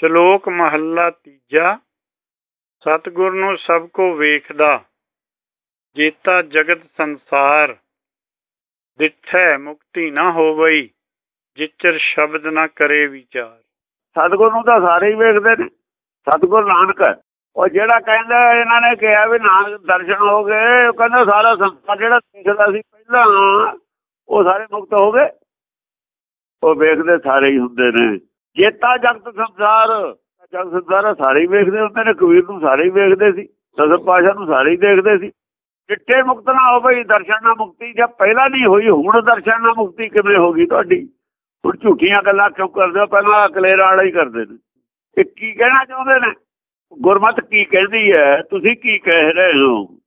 ਸ਼ਲੋਕ ਮਹੱਲਾ ਤੀਜਾ। ਸਤਿਗੁਰ ਨੂੰ ਸਭ ਕੋ ਵੇਖਦਾ, ਜੀਤਾ ਜਗਤ ਸੰਸਾਰ। ਦਿਠੈ ਮੁਕਤੀ ਨਾ ਹੋਵਈ, ਜਿਚਰ ਸ਼ਬਦ ਨਾ ਕਰੇ ਵਿਚਾਰ। ਸਤਿਗੁਰ ਨੂੰ ਤਾਂ ਸਾਰੇ ਹੀ ਵੇਖਦੇ ਨੇ, ਸਤਿਗੁਰ ਨਾਨਕ ਹੈ। ਉਹ ਜਿਹੜਾ ਕਹਿੰਦਾ, ਇਹਨਾਂ ਨੇ ਕਿਹਾ ਵੀ ਨਾਨਕ ਦਰਸ਼ਨ ਹੋ ਗਏ, ਉਹ ਕਹਿੰਦਾ ਸਾਰਾ ਸੰਸਾਰ ਜਿਹੜਾ ਦਿਖਦਾ ਸੀ ਪਹਿਲਾਂ, ਉਹ ਸਾਰੇ ਮੁਕਤ ਹੋ ਗਏ। ਉਹ ਵੇਖਦੇ ਸਾਰੇ ਹੀ ਹੁੰਦੇ ਨੇ। ਜੇਤਾ ਜਗਤ ਸੰਸਾਰ ਜਗਤ ਸੰਸਾਰ ਸਾਰੇ ਹੀ ਵੇਖਦੇ ਹੁੰਦੇ ਨੇ, ਕਬੀਰ ਨੂੰ ਸਾਰੇ ਹੀ ਵੇਖਦੇ ਸੀ ਦਸਮ ਪਾਸ਼ਾ ਨੂੰ ਸਾਰੇ ਹੀ ਦੇਖਦੇ ਸੀ। ਚਿੱਟੇ ਮੁਕਤ ਨਾ ਹੋਵੇ, ਦਰਸ਼ਨ ਨਾਲ ਮੁਕਤੀ, ਜਾਂ ਪਹਿਲਾਂ ਨਹੀਂ ਹੋਈ, ਹੁਣ ਦਰਸ਼ਨ ਨਾਲ ਮੁਕਤੀ ਕਿਵੇਂ ਹੋ ਗਈ ਤੁਹਾਡੀ? ਹੁਣ ਝੂਠੀਆਂ ਗੱਲਾਂ ਕਿਉਂ ਕਰਦੇ ਹੋ? ਪਹਿਲਾਂ ਕਲੇਰ ਵਾਲਾ ਹੀ ਕਰਦੇ ਨੇ। ਇਹ ਕੀ ਕਹਿਣਾ ਚਾਹੁੰਦੇ ਨੇ? ਗੁਰਮਤ ਕੀ ਕਹਿੰਦੀ ਹੈ? ਤੁਸੀਂ ਕੀ ਕਹਿ ਰਹੇ ਹੋ?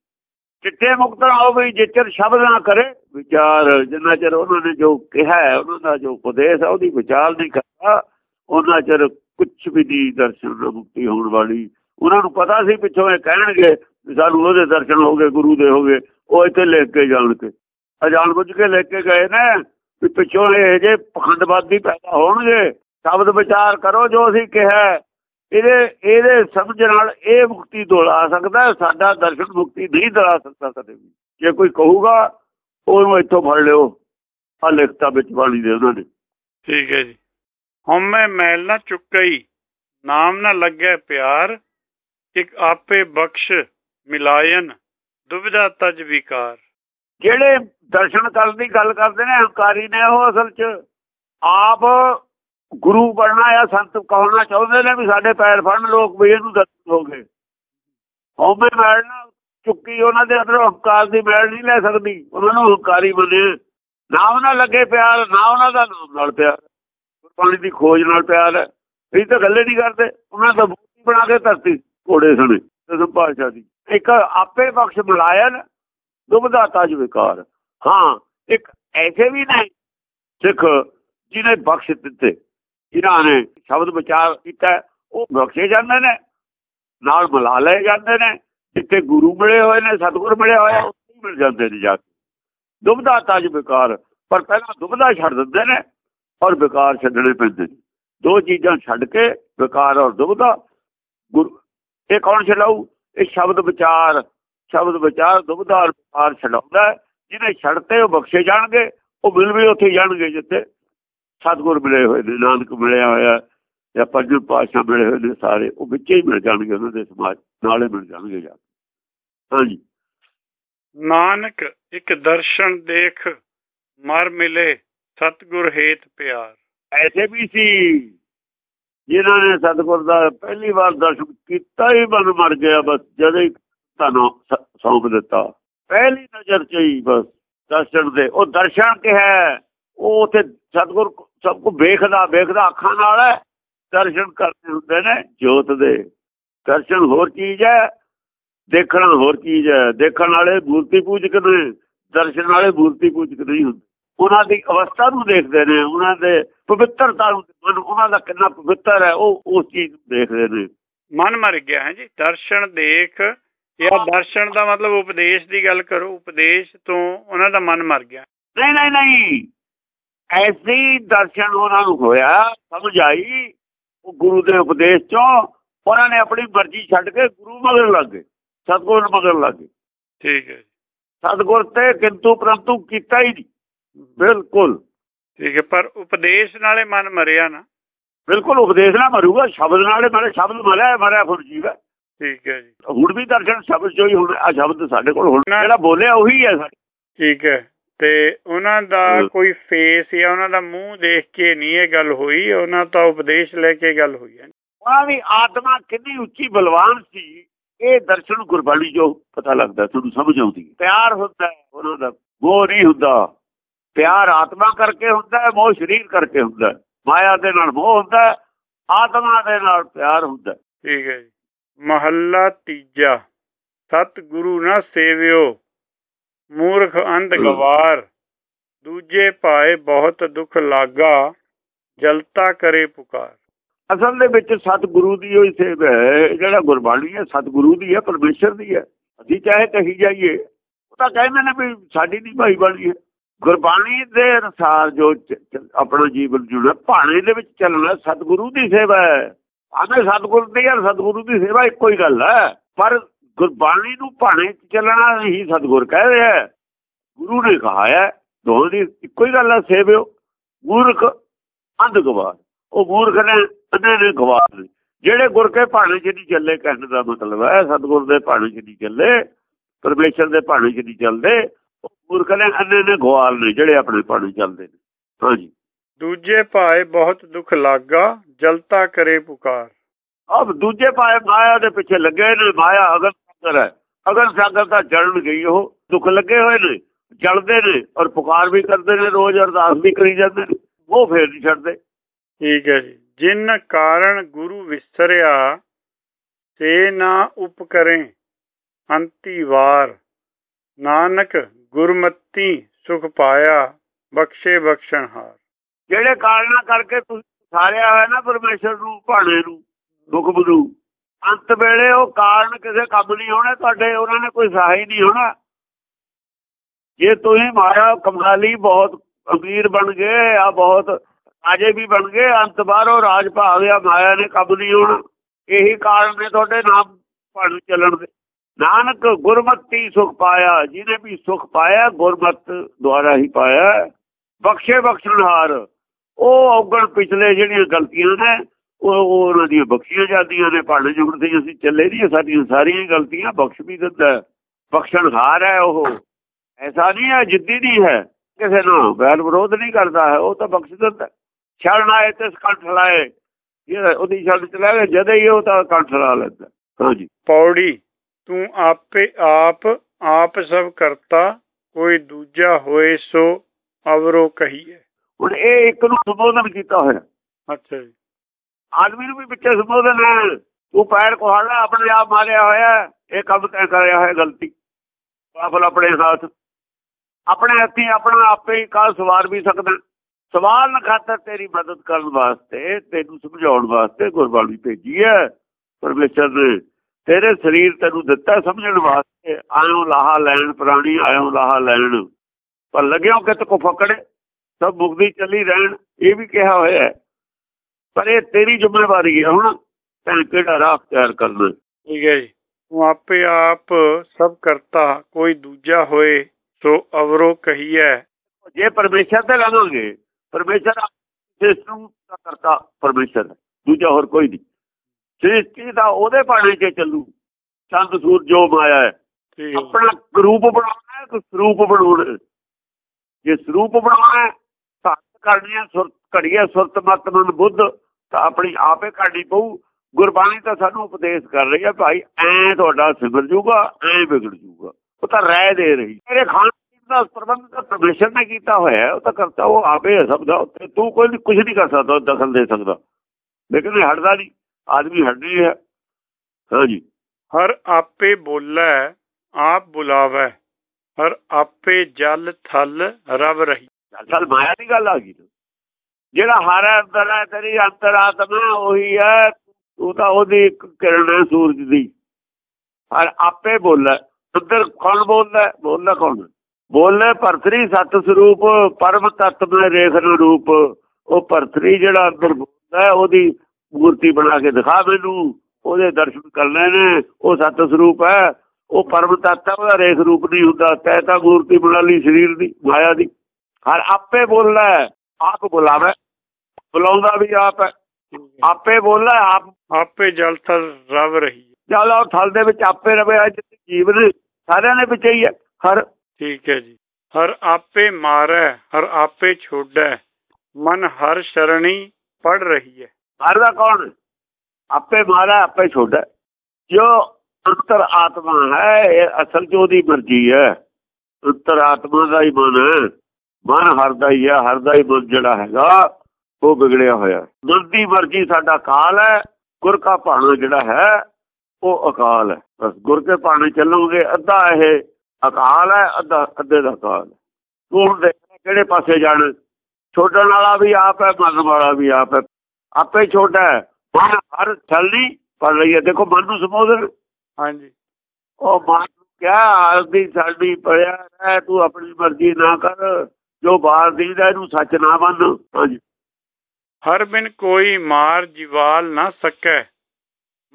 ਚਿੱਟੇ ਮੁਕਤ ਨਾ ਹੋਵੇ ਜਿੱਚਰ ਸ਼ਬਦ ਨਾ ਕਰੇ, ਵਿਚਾਰ, ਜਿੰਨਾ ਚਿਰ ਉਹਨਾਂ ਨੇ ਜੋ ਕਿਹਾ ਹੈ, ਉਹਨਾਂ ਦਾ ਜੋ ਉਪਦੇਸ਼ ਹੈ ਉਹਦੀ ਵਿਚਾਰ ਨਹੀਂ ਕਰਦਾ। ਉਹਨਾਂ ਚਿਰ ਕੁਛ ਵੀ ਨਹੀਂ ਦਰਸ਼ਨ ਮੁਕਤੀ ਹੋਣ ਵਾਲੀ। ਉਹਨਾਂ ਨੂੰ ਪਤਾ ਸੀ ਪਿੱਛੋਂ ਇਹ ਕਹਿਣਗੇ ਸਾਨੂੰ ਉਹਦੇ ਦਰਸ਼ਨ ਹੋ ਗਏ, ਗੁਰੂ ਦੇ ਹੋ ਗਏ, ਉਹ ਇੱਥੇ ਲਿਖ ਕੇ ਜਾਣ ਕੇ ਅਜਾਣ ਬੁੱਝ ਕੇ ਲਿਖ ਕੇ ਗਏ ਨੇ ਵੀ ਪਿੱਛੋਂ ਇਹ ਜੇ ਪਖੰਡਵਾਦੀ ਪੈਦਾ ਹੋਣਗੇ। ਸ਼ਬਦ ਵਿਚਾਰ ਕਰੋ ਜੋ ਅਸੀਂ ਕਿਹਾ ਇਹਦੇ ਇਹਦੇ ਸਮਝ ਨਾਲ ਇਹ ਮੁਕਤੀ ਦੋਲਾ ਸਕਦਾ, ਸਾਡਾ ਦਰਸ਼ਨ ਮੁਕਤੀ ਨਹੀਂ ਦਲਾ ਸਕਦਾ ਕਦੇ ਵੀ। ਜੇ ਕੋਈ ਕਹੂਗਾ, ਉਹਨੂੰ ਇੱਥੋਂ ਫੜ ਲਿਓ। ਆ ਲਿਖਤਾ ਵਿੱਚ ਬਾਣੀ ਦੇ ਉਹਨਾਂ ਨੇ। ਠੀਕ ਹੈ ਜੀ। ਹਉਮੈ ਮੈਲ ਨਾ ਚੁੱਕਈ, ਨਾਮ ਨਾ ਲੱਗੈ ਪਿਆਰ, ਇੱਕ ਆਪੇ ਬਖਸ਼ ਮਿਲਾਇਨ ਦੁਬਿਧਾ ਤਜ ਵਿਕਾਰ। ਜਿਹੜੇ ਦਰਸ਼ਨ ਕਰਨ ਦੀ ਗੱਲ ਕਰਦੇ ਨੇ ਹੰਕਾਰੀ ਨੇ ਉਹ ਅਸਲ 'ਚ ਆਪ ਗੁਰੂ ਬਣਨਾ ਆ ਸੰਤ ਕਹਣਾ ਚਾਹੁੰਦੇ ਨੇ ਵੀ ਸਾਡੇ ਪੈਰ ਫੜਨ, ਲੋਕ ਵੀ ਇਹਨੂੰ ਦਰਸ਼ਨ ਹੋ ਗਏ ਹਉਮੈ ਮੈਲ ਨਾ ਚੁੱਕੀ, ਉਹਨਾਂ ਦੇ ਅੰਦਰ ਹੰਕਾਰ ਦੀ ਮੈਲ ਨਹੀਂ ਲੈ ਸਕਦੀ, ਉਹਨਾਂ ਨੂੰ ਹੰਕਾਰੀ ਬਣੇ। ਨਾਮ ਨਾ ਲੱਗੇ ਪਿਆਰ, ਨਾ ਉਹਨਾਂ ਦਾ ਨਾਮ ਨਾਲ ਪਿਆਰ। ਪਾਣੀ ਦੀ ਖੋਜ ਨਾਲ ਪਿਆਰ ਹੈ। ਇਹ ਤਾਂ ਗੱਲੇ ਨਹੀਂ ਕਰਦੇ। ਉਹਨਾਂ ਦਾ ਬੂਟੀ ਬਣਾ ਕੇ ਧਰਤੀ ਘੋੜੇ ਸਣੇ ਤੇ ਭਾਸ਼ਾ ਦੀ। ਇੱਕ ਆਪੇ ਬਖਸ਼ ਬੁਲਾਇਨ ਦੁਬਦਾ ਤਜ ਵਿਕਾਰ। ਹਾਂ, ਇੱਕ ਐਸੇ ਵੀ ਨਹੀਂ ਸਿੱਖ, ਜਿਹਨੇ ਬਖਸ਼ ਦਿੱਤੇ। ਜਿਨ੍ਹਾਂ ਨੇ ਸ਼ਬਦ ਵਿਚਾਰ ਕੀਤਾ, ਉਹ ਬਖਸ਼ੇ ਜਾਂਦੇ ਨੇ, ਨਾਲ ਮਿਲਾ ਲਏ ਜਾਂਦੇ ਨੇ। ਜਿੱਥੇ ਗੁਰੂ ਮਿਲੇ ਹੋਏ ਨੇ, ਸਤਿਗੁਰ ਮਿਲੇ ਹੋਏ ਉੱਥੇ ਮਿਲ ਜਾਂਦੇ ਨੇ ਜਾ ਕੇ। ਦੁਬਦਾ ਤਜ ਵਿਕਾਰ। ਪਰ ਪਹਿਲਾਂ ਦੁਬਦਾ ਛੱਡ ਦਿੰਦੇ ਨੇ ਔਰ ਵਿਕਾਰ ਛੱਡਣੇ ਪੈਂਦੇ ਨੇ। ਦੋ ਚੀਜ਼ਾਂ ਛੱਡ ਕੇ ਵਿਕਾਰ ਔਰ ਦੁਬਦਾ ਇਹ ਕੌਣ ਛਡਾਊ? ਇਹ ਸ਼ਬਦ ਵਿਚਾਰ ਸ਼ਬਦ ਵਿਚਾਰ ਦੁਬਦਾ ਔਰ ਵਿਕਾਰ ਛਡਾਉਂਦਾ ਜਿਹਨੇ ਛੱਡਤੇ ਉਹ ਬਖਸ਼ੇ ਜਾਣਗੇ, ਉਹ ਮਿਲ ਵੀ ਉੱਥੇ ਜਾਣਗੇ ਜਿੱਥੇ ਸਤਗੁਰ ਮਿਲੇ ਹੋਏ ਨੇ, ਨਾਨਕ ਮਿਲਿਆ ਹੋਇਆ ਜਾਂ ਪੰਜ ਪਾਸ਼ਾ ਮਿਲੇ ਹੋਏ ਨੇ ਸਾਰੇ, ਉਹ ਵਿੱਚੇ ਹੀ ਮਿਲ ਜਾਣਗੇ, ਉਹਨਾਂ ਦੇ ਸਮਾਜ ਨਾਲੇ ਮਿਲ ਜਾਣਗੇ ਜਾ ਹਾਂਜੀ। ਨਾਨਕ ਇੱਕ ਦਰਸ਼ਨ ਦੇਖ, ਮਰ ਮਿਲੇ ਸਤਗੁਰ ਹੇਤ ਪਿਆਰ। ਐਸੇ ਵੀ ਸੀ ਜਿਨ੍ਹਾਂ ਨੇ ਸਤਗੁਰ ਦਾ ਪਹਿਲੀ ਵਾਰ ਦਰਸ਼ਨ ਕੀਤਾ ਹੀ ਮਨ ਮਰ ਗਿਆ ਬਸ, ਜਦੋਂ ਤੁਹਾਨੂੰ ਸੌਂਪ ਦਿੱਤਾ। ਪਹਿਲੀ ਨਜ਼ਰ ਚ ਹੀ ਬਸ ਦਰਸ਼ਨ ਦੇ, ਉਹ ਦਰਸ਼ਨ ਕਿਹਾ ਉਹ ਉਥੇ ਸਤਗੁਰ ਸਭ ਕੁ ਵੇਖਦਾ ਵੇਖਦਾ ਅੱਖਾਂ ਨਾਲ ਹੈ। ਦਰਸ਼ਨ ਕਰਦੇ ਹੁੰਦੇ ਨੇ ਜੋਤ ਦੇ। ਦਰਸ਼ਨ ਹੋਰ ਚੀਜ਼ ਹੈ, ਦੇਖਣਾ ਹੋਰ ਚੀਜ਼ ਹੈ। ਦੇਖਣ ਵਾਲੇ ਮੂਰਤੀ ਪੂਜਕ ਨੇ, ਦਰਸ਼ਨ ਵਾਲੇ ਮੂਰਤੀ ਪੂਜਕ ਨਹੀਂ ਹੁੰਦੇ। ਉਹਨਾਂ ਦੀ ਅਵਸਥਾ ਨੂੰ ਦੇਖਦੇ ਨੇ ਉਹਨਾਂ ਦੇ ਪਵਿੱਤਰਤਾ ਨੂੰ ਉਹਨਾਂ ਦਾ ਕਿੰਨਾ ਪਵਿੱਤਰ ਹੈ ਉਹ ਉਸ ਚੀਜ਼ ਦੇਖਦੇ ਨੇ। ਮਨ ਮਰ ਗਿਆ ਹੈ ਜੀ ਦਰਸ਼ਨ ਦੇਖ ਜਾਂ ਦਰਸ਼ਨ ਦਾ ਮਤਲਬ ਉਪਦੇਸ਼ ਦੀ ਗੱਲ ਕਰੋ ਉਪਦੇਸ਼ ਤੋਂ ਉਹਨਾਂ ਦਾ ਮਨ ਮਰ ਗਿਆ। ਨਹੀਂ ਨਹੀਂ ਨਹੀਂ ਐਸੀ ਦਰਸ਼ਨ ਉਹਨਾਂ ਨੂੰ ਹੋਇਆ ਸਮਝ ਆਈ ਉਹ ਗੁਰੂ ਦੇ ਉਪਦੇਸ਼ ਚੋਂ ਉਹਨਾਂ ਨੇ ਆਪਣੀ ਮਰਜ਼ੀ ਛੱਡ ਕੇ ਗੁਰੂ ਮਗਰ ਲੱਗ ਗਏ ਸਤਗੁਰ ਮਗਰ ਲੱਗ ਗਏ। ਠੀਕ ਹੈ ਸਤਗੁਰ ਤੇ ਕਿੰਤੂ ਪਰੰਤੂ ਕੀਤਾ ਹੀ ਨਹੀਂ। ਬਿਲਕੁਲ। ਠੀਕ ਹੈ ਪਰ ਉਪਦੇਸ਼ ਨਾਲੇ ਮਨ ਮਰਿਆ ਨਾ। ਬਿਲਕੁਲ ਉਪਦੇਸ਼ ਨਾਲ ਮਰੂਗਾ ਸ਼ਬਦ ਨਾਲੇ ਮਰੇ ਸ਼ਬਦ ਮਰਿਆ ਮਰਿਆ ਫਿਰ ਜੀਵ ਹੈ। ਠੀਕ ਹੈ ਜੀ। ਹੁਣ ਵੀ ਦਰਸ਼ਨ ਸ਼ਬਦ ਚੋਂ ਹੀ ਹੁਣ ਆ ਸ਼ਬਦ ਸਾਡੇ ਕੋਲ ਹੁਣ ਜਿਹੜਾ ਬੋਲਿਆ ਉਹੀ ਹੈ ਠੀਕ ਹੈ ਤੇ ਉਹਨਾਂ ਦਾ ਕੋਈ ਫੇਸ ਜਾਂ ਉਹਨਾਂ ਦਾ ਮੂੰਹ ਦੇਖ ਕੇ ਨਹੀਂ ਇਹ ਗੱਲ ਹੋਈ ਉਹਨਾਂ ਦਾ ਉਪਦੇਸ਼ ਲੈ ਕੇ ਗੱਲ ਹੋਈ ਹੈ। ਉਹਨਾਂ ਦੀ ਆਤਮਾ ਕਿੰਨੀ ਉੱਚੀ ਬਲਵਾਨ ਸੀ ਇਹ ਦਰਸ਼ਨ ਗੁਰਬਾਣੀ ਜੋ ਪਤਾ ਲੱਗਦਾ ਤੁਹਾਨੂੰ ਸਮਝ ਆਉਂਦੀ ਪਿਆਰ ਹੁੰਦਾ ਉਹਨਾਂ ਦਾ ਉਹ ਨਹੀਂ ਹੁੰਦਾ। ਪਿਆਰ ਆਤਮਾ ਕਰਕੇ ਹੁੰਦਾ ਮੋਹ ਸਰੀਰ ਕਰਕੇ ਹੁੰਦਾ ਮਾਇਆ ਦੇ ਨਾਲ ਮੋਹ ਹੁੰਦਾ ਆਤਮਾ ਦੇ ਨਾਲ ਪਿਆਰ ਹੁੰਦਾ ਠੀਕ ਹੈ ਜੀ। ਮਹੱਲਾ ਤੀਜਾ। ਸਤ ਗੁਰੂ ਨਾ ਸੇਵਿਓ ਮੂਰਖ ਅੰਧ ਗਵਾਰ। ਦੂਜੇ ਭਾਏ ਬਹੁਤ ਦੁੱਖ ਲਾਗਾ ਜਲਤਾ ਕਰੇ ਪੁਕਾਰ। ਅਸਲ ਦੇ ਵਿੱਚ ਸਤ ਗੁਰੂ ਦੀ ਹੋਈ ਸੇਵਾ ਹੈ ਜਿਹੜਾ ਗੁਰਬਾਣੀ ਹੈ ਸਤ ਗੁਰੂ ਦੀ ਹੈ ਪਰਮੇਸ਼ਰ ਦੀ ਹੈ। ਅਸੀਂ ਚਾਹੇ ਕਹੀ ਜਾਈਏ ਉਹ ਤਾਂ ਕਹਿੰਦੇ ਨੇ ਵੀ ਸਾਡੀ ਦੀ ਭਾਈ ਬਾਣੀ ਹੈ। ਗੁਰਬਾਣੀ ਦੇ ਅਨੁਸਾਰ ਜੋ ਆਪਣਾ ਜੀਵਨ ਜੁੜਾ ਭਾਣੇ ਦੇ ਵਿੱਚ ਚੱਲਣਾ ਸਤਿਗੁਰੂ ਦੀ ਸੇਵਾ ਹੈ। ਆਵੇਂ ਸਤਿਗੁਰ ਦੀ ਯਾਰ ਸਤਿਗੁਰੂ ਦੀ ਸੇਵਾ ਇੱਕੋ ਹੀ ਗੱਲ ਹੈ, ਪਰ ਗੁਰਬਾਣੀ ਨੂੰ ਭਾਣੇ ਚ ਚੱਲਣਾ ਨਹੀਂ ਸਤਿਗੁਰ ਕਹਿ ਰਿਹਾ ਹੈ। ਗੁਰੂ ਨੇ ਕਹਾ ਹੈ, ਦੋਹਾਂ ਦੀ ਇੱਕੋ ਹੀ ਗੱਲ ਹੈ, ਸੇਵਿਓ, ਮੂਰਖ ਅੰਧ ਗਵਾਰ। ਉਹ ਮੂਰਖ ਨੇ ਅੰਨੇ ਨੇ ਗਵਾਰ ਨੇ। ਜਿਹੜੇ ਗੁਰ ਕੇ ਭਾਣੇ ਚ ਨਹੀਂ ਚੱਲੇ, ਕਹਿਣ ਦਾ ਮਤਲਬ ਹੈ, ਸਤਿਗੁਰ ਦੇ ਭਾਣੇ ਚ ਨਹੀਂ ਚੱਲੇ, ਪਰਮੇਸ਼ਰ ਦੇ ਭਾਣੇ ਚ ਨਹੀਂ ਚੱਲਦੇ। ਮੂਰਖ ਨੇ ਅੰਨੇ ਨੇ ਗਵਾਰ ਨੇ ਜਿਹੜੇ ਆਪਣੇ ਭਾਣੇ ਚੱਲਦੇ ਨੇ। ਹਾਂਜੀ। ਦੂਜੇ ਭਾਏ ਬਹੁਤ ਦੁੱਖ ਲਾਗਾ ਜਲਤਾ ਕਰੇ ਪੁਕਾਰ। ਅਬ ਦੂਜੇ ਪਾਏ ਮਾਇਆ ਦੇ ਪਿੱਛੇ ਲੱਗੇ ਨੇ ਮਾਇਆ ਅਗਰ ਸਾਗਰ ਹੈ। ਅਗਰ ਸਾਗਰ ਦਾ ਜਲਣ ਗਈ ਉਹ ਦੁੱਖ ਲੱਗੇ ਹੋਏ ਨੇ ਜਲਦੇ ਨੇ ਔਰ ਪੁਕਾਰ ਵੀ ਕਰਦੇ ਨੇ ਰੋਜ਼ ਅਰਦਾਸ ਵੀ ਕਰੀ ਜਾਂਦੇ ਨੇ ਉਹ ਫੇਰ ਨਹੀਂ ਛੱਡਦੇ। ਠੀਕ ਹੈ ਜੀ। ਜਿਨ ਕਾਰਨ ਗੁਰੂ ਵਿਸਰਿਆ ਤੇ ਨਾ ਉਪਕਰੇ ਅੰਤੀ ਵਾਰ। ਨਾਨਕ ਗੁਰਮਤੀ ਸੁਖ ਪਾਇਆ, ਬਖਸ਼ੇ ਬਖਸ਼ਣ ਜਿਹੜੇ ਕਾਰਨਾਂ ਕਰਕੇ ਤੁਸੀਂ ਸਾਰਿਆ ਹੋਇਆ ਨਾ ਪਰਮੇਸ਼ਰ ਨੂੰ, ਭਾਣੇ ਨੂੰ, ਦੁੱਖ ਬਦੂ ਅੰਤ ਵੇਲੇ ਉਹ ਕਾਰਨ ਕਿਸੇ ਕੰਮ ਨਹੀਂ ਹੋਣੇ, ਤੁਹਾਡੇ ਉਹਨਾਂ ਨੇ ਕੋਈ ਸਹਾਈ ਨਹੀਂ ਹੋਣਾ। ਜੇ ਤੁਸੀਂ ਮਾਇਆ ਕਮਾ ਬਹੁਤ ਅਮੀਰ ਬਣ ਗਏ ਆ ਬਹੁਤ ਰਾਜੇ ਵੀ ਬਣ ਗਏ, ਅੰਤ ਬਾਹਰੋਂ ਰਾਜ ਭਾਗ ਗਿਆ ਮਾਇਆ ਨੇ ਕੰਮ ਨਹੀਂ ਹੋਣਾ, ਇਹੀ ਕਾਰਨ ਨੇ ਤੁਹਾਡੇ ਨਾਮ ਭਾਣ ਚੱਲਣ ਦੇ। ਨਾਨਕ ਗੁਰਮਤੀ ਸੁਖ ਪਾਇਆ, ਜਿਹਨੇ ਵੀ ਸੁਖ ਪਾਇਆ, ਗੁਰਮਤ ਦੁਆਰਾ ਹੀ ਪਾਇਆ ਬਖਸ਼ੇ ਬਖਸ਼ਣਹਾਰ ਉਹ ਔਗਣ ਪਿਛਲੇ ਜਿਹੜੀਆਂ ਗਲਤੀਆਂ ਨੇ, ਉਹ ਉਹਨਾਂ ਦੀਆਂ ਬਖਸ਼ੀਆਂ ਜਾਂਦੀਆਂ ਨੇ। ਭਾਣੇ ਜੁਗਣ ਤੇ ਅਸੀਂ ਚੱਲੇ ਨਹੀਂ, ਸਾਡੀਆਂ ਸਾਰੀਆਂ ਗਲਤੀਆਂ ਬਖਸ਼ ਵੀ ਦਿੰਦਾ ਬਖਸ਼ਣਹਾਰ ਹੈ ਉਹ। ਐਸਾ ਨਹੀਂ ਹੈ, ਜਿੱਦੀ ਨਹੀਂ ਹੈ। ਕਿਸੇ ਨੂੰ ਬੈਲ ਵਿਰੋਧ ਨਹੀਂ ਕਰਦਾ ਹੈ, ਉਹ ਤਾਂ ਬਖਸ਼ ਦਿੰਦਾ ਛੜਨ ਆਏ ਤੇ ਕੰਠ ਲਾਏ। ਇਹ ਉਹਦੀ ਛੜ ਚਲਾ ਗਿਆ ਜਦੇ ਹੀ ਉਹ ਤਾਂ ਕੰਠ ਲਾ ਲੈਂਦਾ ਹਾਂਜੀ। ਪੌੜੀ। ਤੂੰ ਆਪੇ ਆਪ ਆਪ ਸਭ ਕਰਤਾ ਕੋਈ ਦੂਜਾ ਹੋਏ ਸੋ ਅਵਰੋ ਕਹੀਏ ਹੁਣ ਇਹ ਇੱਕ ਨੂੰ ਸੰਬੋਧਨ ਕੀਤਾ ਹੋਇਆ। ਅੱਛਾ ਜੀ। ਆਦਮੀ ਨੂੰ ਵੀ ਪਿੱਛੇ ਸੰਬੋਧਨ ਹੈ। ਤੂੰ ਪੈਰ ਕੁਹਾੜਾ ਆਪਣੇ ਆਪ ਮਾਰਿਆ ਹੋਇਆ ਇਹ ਕੰਮ ਤੈਂ ਕਰਿਆ ਹੋਇਆ ਗਲਤੀ? ਕਾਫਲ ਆਪਣੇ ਹੱਥ ਆਪਣੇ ਹੱਥੀ ਆਪਣਾ ਆਪੇ ਹੀ ਕਾਲ ਸਵਾਰ ਵੀ ਸਕਦਾ? ਸਵਾਲ ਖਾਤਰ ਤੇਰੀ ਮਦਦ ਕਰਨ ਵਾਸਤੇ ਤੈਨੂੰ ਸਮਝਾਉਣ ਵਾਸਤੇ ਗੁਰਬਾਣੀ ਭੇਜੀ ਹੈ। ਪਰਮੇਸ਼ਰ ਨੇ ਤੇਰੇ ਸਰੀਰ ਤੈਨੂੰ ਦਿੱਤਾ ਸਮਝਣ ਵਾਸਤੇ ਆਇਓ ਲਾਹਾ ਲੈਣ ਪ੍ਰਾਣੀ ਆਇਓ ਲਾਹਾ ਲੈਣ। ਪਰ ਲੱਗਿਓ ਕਿ ਕੋ ਫਕੜੇ ਸਭ ਮੁਕਦੀ ਚੱਲੀ ਰਹਿਣ ਇਹ ਵੀ ਕਿਹਾ ਹੋਇਆ ਪਰ ਇਹ ਤੇਰੀ ਜ਼ਿੰਮੇਵਾਰੀ ਹੈ ਹੁਣ ਤੈਨੂੰ ਕਿਹੜਾ ਰਾਹ ਤਿਆਰ ਕਰਨਾ ਠੀਕ ਹੈ ਜੀ। ਤੂੰ ਆਪੇ ਆਪ ਸਭ ਕਰਤਾ ਕੋਈ ਦੂਜਾ ਹੋਏ ਸੋ ਅਵਰੋ ਕਹੀਏ ਜੇ ਪਰਮੇਸ਼ਰ ਤੇ ਲਾਵਾਂਗੇ ਪਰਮੇਸ਼ਰ ਸਿਸਟਮ ਦਾ ਕਰਤਾ ਪਰਮੇਸ਼ਰ। ਦੂਜਾ ਹੋਰ ਕੋਈ ਨਹੀਂ। ਸ੍ਰਿਸ਼ਟੀ ਦਾ ਉਹਦੇ ਪਾਣੇ 'ਚ ਚੱਲੂ। ਚੰਦ ਸੂਰ ਜੋ ਮਾਇਆ ਹੈ। ਆਪਣਾ ਰੂਪ ਬਣਾਉਣਾ ਹੈ ਕਿ ਸਰੂਪ ਬਣਾਉਣਾ? ਜੇ ਸਰੂਪ ਬਣਾਉਣਾ ਤਾਂ ਕਰਨੀਆਂ ਸੁਰਤ ਘੜੀਏ ਸੁਰਤ ਮਤ ਮਨ ਬੁੱਧ ਤਾਂ ਆਪਣੀ ਆਪੇ ਕਾਢੀ ਪਊ। ਗੁਰਬਾਣੀ ਤਾਂ ਸਾਨੂੰ ਉਪਦੇਸ਼ ਕਰ ਰਹੀ ਹੈ ਭਾਈ ਐ ਤੁਹਾਡਾ ਸਿਮਰ ਜੂਗਾ ਐ ਵਿਗੜ ਜੂਗਾ। ਉਹ ਤਾਂ ਰਾਏ ਦੇ ਰਹੀ। ਖਾਣ ਪੀਣ ਦਾ ਪ੍ਰਬੰਧ ਤਾਂ ਪਰਮੇਸ਼ਰ ਨੇ ਕੀਤਾ ਹੋਇਆ ਉਹ ਤਾਂ ਕਰਤਾ ਉਹ ਆਪੇ ਹੈ ਸਭ ਦਾ। ਉੱਤੇ ਤੂੰ ਕੋਈ ਕੁਝ ਨਹੀਂ ਕਰ ਸਕਦਾ ਦਖਲ ਦੇ ਸਕਦਾ। ਲੇਕਿਨ ਇਹ ਹਟਦਾ ਨਹੀਂ ਆਦਮੀ ਨਹੀਂ ਹੈ। ਹਾਂਜੀ ਹਰ ਆਪੇ ਬੋਲੇ ਆਪ ਬੁਲਾਵੇ। ਹਰ ਆਪੇ ਜਲ ਥਲ ਰਵ ਰਹੀ। ਚੱਲ ਮਾਇਆ ਦੀ ਗੱਲ ਆ ਗਈ ਜਿਹੜਾ ਹਰ ਅੰਦਰ ਹੈ ਤੇਰੀ ਅੰਤਰਾਤਮਾ ਉਹੀ ਹੈ। ਤੂੰ ਤਾਂ ਉਹਦੀ ਇੱਕ ਕਿਰਨ ਹੈ ਸੂਰਜ ਦੀ। ਹਰ ਆਪੇ ਬੋਲੇ। ਅੰਦਰ ਕੌਣ ਬੋਲਦਾ? ਬੋਲਦਾ ਕੌਣ? ਬੋਲੇ ਭਰਤਰੀ ਸਤ ਸਰੂਪ ਪਰਮ ਤਤ ਮੇ ਰੇਖਨ ਰੂਪ। ਉਹ ਭਰਤਰੀ ਜਿਹੜਾ ਅੰਦਰ ਬੋਲਦਾ ਉਹਦੀ ਮੂਰਤੀ ਬਣਾ ਕੇ ਦਿਖਾ ਮੈਨੂੰ। ਉਹਦੇ ਦਰਸ਼ਨ ਕਰਨੇ ਨੇ ਉਹ ਸਤ ਸਰੂਪ ਹੈ। ਉਹ ਪਰਮ ਤਤ ਹੈ ਉਹਦਾ ਰੇਖ ਰੂਪ ਨਹੀਂ ਹੁੰਦਾ। ਤੈ ਤਾਂ ਮੂਰਤੀ ਬਣਾ ਲਈ ਸਰੀਰ ਦੀ ਮਾਇਆ ਦੀ। ਹਰ ਆਪੇ ਬੋਲਦਾ ਹੈ, ਆਪ ਬੁਲਾਵੇ। ਬੁਲਾਉਂਦਾ ਵੀ ਆਪ ਹੈ। ਆਪੇ ਬੋਲਦਾ ਆਪ। ਆਪੇ ਜਲ ਥਲ ਰਵ ਰਹੀ ਚੱਲ ਉਹ ਥਲ ਦੇ ਵਿੱਚ ਆਪੇ ਰਵੇ ਅੱਜ ਜੀਵ ਨੇ ਸਾਰਿਆਂ ਦੇ ਵਿੱਚ ਹੀ ਹੈ। ਹਰ ਠੀਕ ਹੈ ਜੀ। ਹਰ ਆਪੇ ਮਾਰੈ ਹਰ ਆਪੇ ਛੋੜੈ ਮਨ ਹਰ ਸ਼ਰਣੀ ਪੜ ਰਹੀ ਹੈ। ਮਾਰਦਾ ਕੌਣ? ਆਪੇ ਮਾਰਾ, ਆਪੇ ਛੋੜਾ ਜੋ ਅੰਤਰ ਆਤਮਾ ਹੈ, ਇਹ ਅਸਲ ਜੋ ਉਹਦੀ ਮਰਜ਼ੀ ਹੈ। ਅੰਤਰ ਆਤਮਾ ਦਾ ਹੀ ਮਨ ਹੈ। ਮਨ ਹਰਦਾ ਹੀ ਹੈ ਹਰਦਾ ਹੀ ਮਨ ਜਿਹੜਾ ਹੈਗਾ, ਉਹ ਵਿਗੜਿਆ ਹੋਇਆ ਮਨ ਦੀ ਮਰਜ਼ੀ ਸਾਡਾ ਕਾਲ ਹੈ, ਗੁਰ ਕਾ ਭਾਣਾ ਜਿਹੜਾ ਹੈ, ਉਹ ਅਕਾਲ ਹੈ। ਬਸ ਗੁਰ ਕੇ ਭਾਣੇ ਚੱਲੋਗੇ, ਅੱਧਾ ਇਹ ਅਕਾਲ ਹੈ, ਅੱਧਾ, ਅੱਧੇ ਦਾ ਕਾਲ ਹੈ। ਤੂੰ ਹੁਣ ਦੇਖ ਕਿਹੜੇ ਪਾਸੇ ਜਾਣਾ। ਛੋਟਣ ਵਾਲਾ ਵੀ ਆਪ ਹੈ, ਮਰਨ ਵਾਲਾ ਵੀ ਆਪ ਹੈ। ਆਪੇ ਛੋਟਾ ਹੈ। ਮਨ ਹਰ ਛਲਣੀ ਪੜ ਰਹੀ ਹੈ। ਦੇਖੋ ਮਨ ਨੂੰ ਸੰਬੋਧਨ ਹਾਂਜੀ। ਉਹ ਮਨ ਨੂੰ ਕਿਹਾ ਆਰਦੀ ਸਾਡੀ ਪੜਿਆ ਰਹਿ ਤੂੰ ਆਪਣੀ ਮਰਜ਼ੀ ਨਾ ਕਰ। ਜੋ ਬਾਹਰ ਦੀਦਾ ਇਹਨੂੰ ਸੱਚ ਨਾ ਮੰਨ। ਹਾਂਜੀ। ਹਰ ਬਿਨ ਕੋਈ ਮਾਰ ਜਿਵਾਲ ਨਾ ਸਕੈ।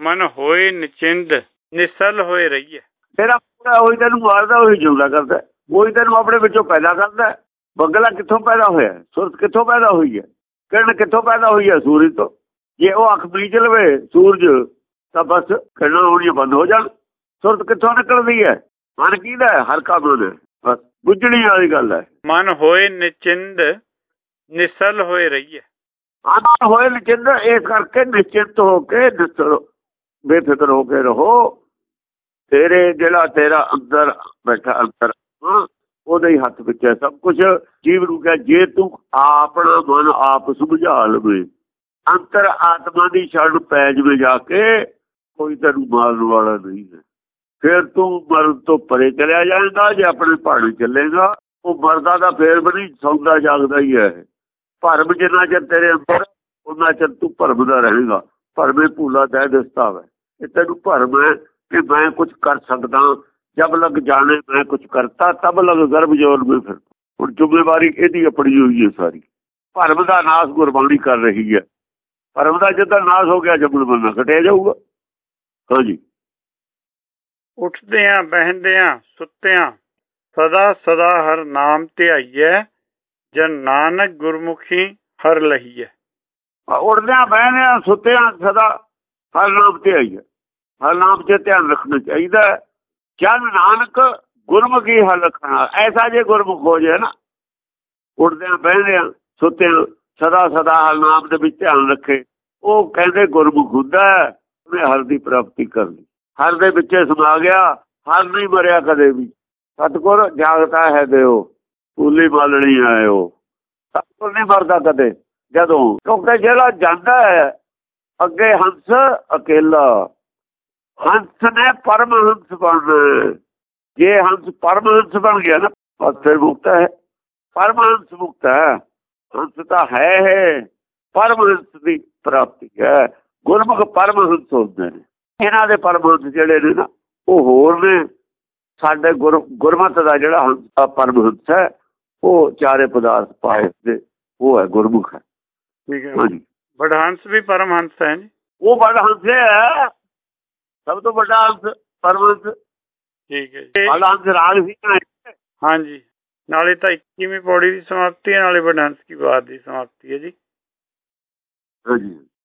ਮਨ ਹੋਏ ਨਿਚਿੰਦ ਨਿਸਲ ਹੋਏ ਰਹੀਏ ਤੇਰਾ ਪੂਰਾ ਉਹੀ ਤੈਨੂੰ ਮਾਰਦਾ ਉਹੀ ਜਿਉਂਦਾ ਕਰਦਾ। ਉਹੀ ਤੈਨੂੰ ਆਪਣੇ ਵਿੱਚੋਂ ਪੈਦਾ ਕਰਦਾ। ਬੰਗਲਾ ਕਿੱਥੋਂ ਪੈਦਾ ਹੋਇਆ? ਸੁਰਤ ਕਿੱਥੋਂ ਪੈਦਾ ਹੋਈ ਹੈ? ਕਿਰਨ ਕਿੱਥੋਂ ਪੈਦਾ ਹੋਈ ਹੈ ਸੂਰਜ ਤੋਂ? ਜੇ ਉਹ ਅੱਖ ਮੀਚ ਲਵੇ ਸੂਰਜ ਤਾਂ ਬਸ ਕਿਰਨਾਂ ਹੋਣੀਆਂ ਬੰਦ ਹੋ ਜਾਣ। ਸੁਰਤ ਕਿੱਥੋਂ ਨਿਕਲਦੀ ਹੈ? ਮਨ ਕੀਦਾ ਹੈ? ਹਰ ਕੰਮ ਨੇ ਬਸ ਬੁੱਝਣੀ ਵਾਲੀ ਗੱਲ ਹੈ। ਮਨ ਹੋਏ ਨਿਚਿੰਦ ਨਿਸਲ ਹੋਏ ਰਹੀਏ ਆਨੰਦ ਹੋਏ ਨਿਚਿੰਤ ਇਸ ਕਰਕੇ ਨਿਸ਼ਚਿੰਤ ਹੋ ਕੇ ਨਿਸਰ ਬੇਫਿਕਰ ਹੋ ਕੇ ਰਹੋ। ਤੇਰੇ ਜਿਹੜਾ ਤੇਰਾ ਅੰਦਰ ਬੈਠਾ ਅੰਦਰ ਹਾਂ, ਉਹਦੇ ਹੀ ਹੱਥ ਵਿੱਚ ਹੈ। ਸਭ ਕੁਝ ਜੀਵ ਨੂੰ ਕਹੇ, ਜੇ ਤੂੰ ਆਪਣਾ ਮਨ ਆਪ ਸੁਝਾ ਲਵੇ, ਅੰਤਰ ਆਤਮਾ ਦੀ ਛੜ ਪੈ ਜਵੇ ਜਾ ਕੇ, ਕੋਈ ਤੈਨੂੰ ਮਾਰਨ ਵਾਲਾ ਨਹੀਂ ਹੈ। ਫਿਰ ਤੂੰ ਮਰਨ ਤੋਂ ਪਰੇ ਚਲਿਆ ਜਾਏਗਾ, ਜੇ ਆਪਣੇ ਪਹਾੜੀ ਚੱਲੇਗਾ, ਉਹ ਮਰਦਾ ਦਾ ਫੇਰ ਵੀ ਸੌਂਦਾ ਜਾਗਦਾ ਹੀ ਹੈ। ਭਰਮ ਜਿੰਨਾ ਚਿਰ ਤੇਰੇ ਅੰਦਰ ਉਹਨਾਂ ਚਿਰ ਤੂੰ ਭਰਮ ਦਾ ਰਹੇਗਾ। ਭਰਮੇ ਭੂਲਾ ਤੈ ਦਸਤਾ ਹੈ ਇਹ ਤੈਨੂੰ ਭਰਮ ਹੈ ਕਿ ਮੈਂ ਕੁਝ ਕਰ ਸਕਦਾ ਜਬ ਲਗ ਜਾਣੇ ਮੈਂ ਕੁਝ ਕਰਤਾ ਤਬ ਲਗ ਗਰਭ ਜੋਰ में ਫਿਰ। ਹੁਣ ਜ਼ਿੰਮੇਵਾਰੀ ਇਹਦੀ ਆਪਣੀ ਹੋਈ ਹੈ ਸਾਰੀ? ਭਰਮ ਦਾ ਨਾਸ ਗੁਰਬਾਣੀ ਕਰ ਰਹੀ ਹੈ। ਭਰਮ ਦਾ ਜਦੋਂ ਨਾਸ ਹੋ ਗਿਆ ਜਬਲ ਬੰਨਾ ਕਟਿਆ ਜਾਊਗਾ। ਹਾਂਜੀ ਉੱਠਦਿਆਂ ਬਹਿੰਦਿਆਂ ਸੁੱਤਿਆਂ ਸਦਾ ਸਦਾ ਹਰ ਨਾਮ ਧਿਆਈਐ ਜਨ ਨਾਨਕ ਗੁਰਮੁਖੀ ਹਰ ਲਹੀਐ। ਆ ਉੜਦਿਆਂ ਬਹਿੰਦਿਆਂ ਸੁੱਤਿਆਂ ਸਦਾ ਹਰ ਨਾਮ ਤੇ ਆਈ ਹੈ ਹਰ ਨਾਮ ਤੇ ਧਿਆਨ ਰੱਖਣਾ ਚਾਹੀਦਾ ਹੈ। ਜਨ ਨਾਨਕ ਗੁਰਮੁਖੀ ਹਰ ਐਸਾ ਜੇ ਗੁਰਮੁਖ ਹੋ ਜਾਏ ਨਾ ਉੜਦਿਆਂ ਬਹਿੰਦਿਆਂ, ਸੁੱਤਿਆਂ, ਸਦਾ ਸਦਾ ਨਾਮ ਦੇ ਵਿੱਚ ਧਿਆਨ ਰੱਖੇ। ਉਹ ਕਹਿੰਦੇ ਗੁਰਮੁਖ ਹੁੰਦਾ ਉਹਨੇ ਹਰ ਦੀ ਪ੍ਰਾਪਤੀ ਕਰ ਲਈ। ਹਰ ਦੇ ਵਿੱਚ ਸਮਾ ਗਿਆ, ਹਰ ਨਹੀਂ ਮਰਿਆ ਕਦੇ ਵੀ। ਸਤਗੁਰ, ਜਾਗਤਾ ਹੈ ਦਿਓ ਪੂਲੀ ਬਾਲਣੀ ਆਇਓ। ਸਤਗੁਰ ਨਹੀਂ ਮਰਦਾ ਕਦੇ, ਜਦੋਂ। ਕਿਉਂਕਿ ਜਿਹੜਾ ਜਾਂਦਾ ਹੈ, ਅੱਗੇ ਹੰਸ, ਅਕੇਲਾ। ਹੰਸ ਨੇ ਪਰਮਹੰਸ ਬਣਨਾ ਜੇ ਹੰਸ ਪਰਮਹੰਸ ਬਣ ਗਿਆ ਨਾ ਫਿਰ ਮੁਕਤ ਹੈ। ਪਰਮਹੰਸ ਮੁਕਤ ਹੈ। ਹੰਸ ਤਾਂ ਹੈ ਹੈ। ਪਰਮਹੰਸ ਦੀ ਪ੍ਰਾਪਤੀ ਹੈ। ਗੁਰਮੁਖ ਪਰਮਹੰਸ ਹੁੰਦੇ ਨੇ। ਇਹਨਾਂ ਦੇ ਪਰਮਹੰਸ ਜਿਹੜੇ ਨੇ ਨਾ ਉਹ ਹੋਰ ਨੇ। ਸਾਡੇ ਗੁਰ ਗੁਰਮਤ ਦਾ ਜਿਹੜਾ ਹੰਸ ਦਾ ਪਰਮਹੰਸ ਹੈ ਉਹ ਚਾਰੇ ਪਦਾਰਥ ਪਾਏ ਦੇ ਉਹ ਹੈ ਗੁਰਮੁਖ ਹੈ। ਠੀਕ ਹੈ। ਹਾਂਜੀ। ਵਡਹੰਸ ਵੀ ਪਰਮਹੰਸ ਹੈ ਜੀ। ਉਹ ਬੜਾ ਹੰਸ ਹੈ। ਸਭ ਤੋਂ ਵੱਡਾ ਹੰਸ ਪਰਮਹੰਸ ਠੀਕ ਹੈ ਜੀ। ਵਾਲਾ ਹੰਸ ਰਾਗ ਸੀ ਹਾਂਜੀ। ਨਾਲੇ ਤਾਂ 21ਵੀਂ ਪੌੜੀ ਦੀ ਸਮਾਪਤੀ ਹੈ ਨਾਲੇ ਵਡਹੰਸ ਕੀ ਬਾਤ ਦੀ ਸਮਾਪਤੀ ਹੈ ਜੀ। ਹਾਂਜੀ।